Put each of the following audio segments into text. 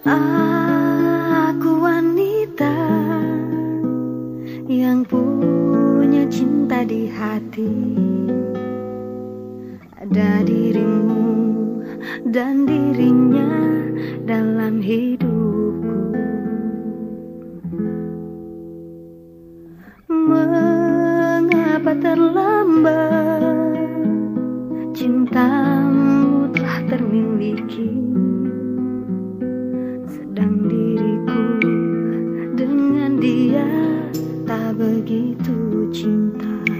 Aku wanita yang punya cinta di hati. Ada dirimu dan dirinya dalam hidupku. Mengapa terlambat cintamu telah termiliki? 无尽的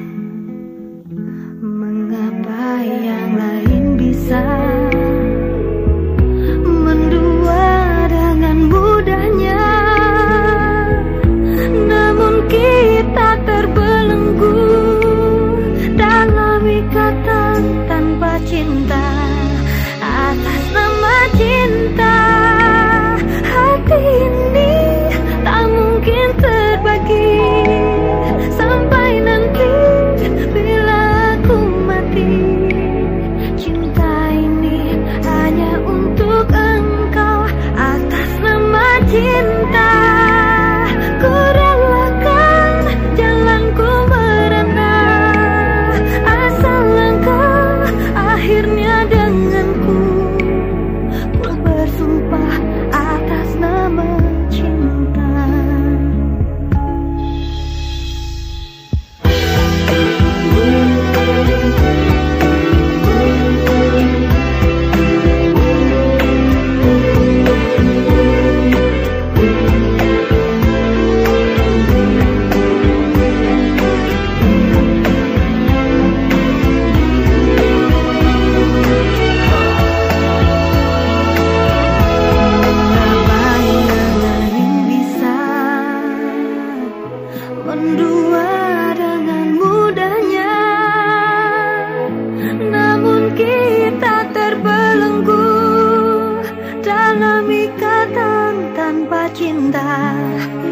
dalam ikatan tanpa cinta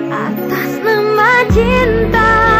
atas nama cinta.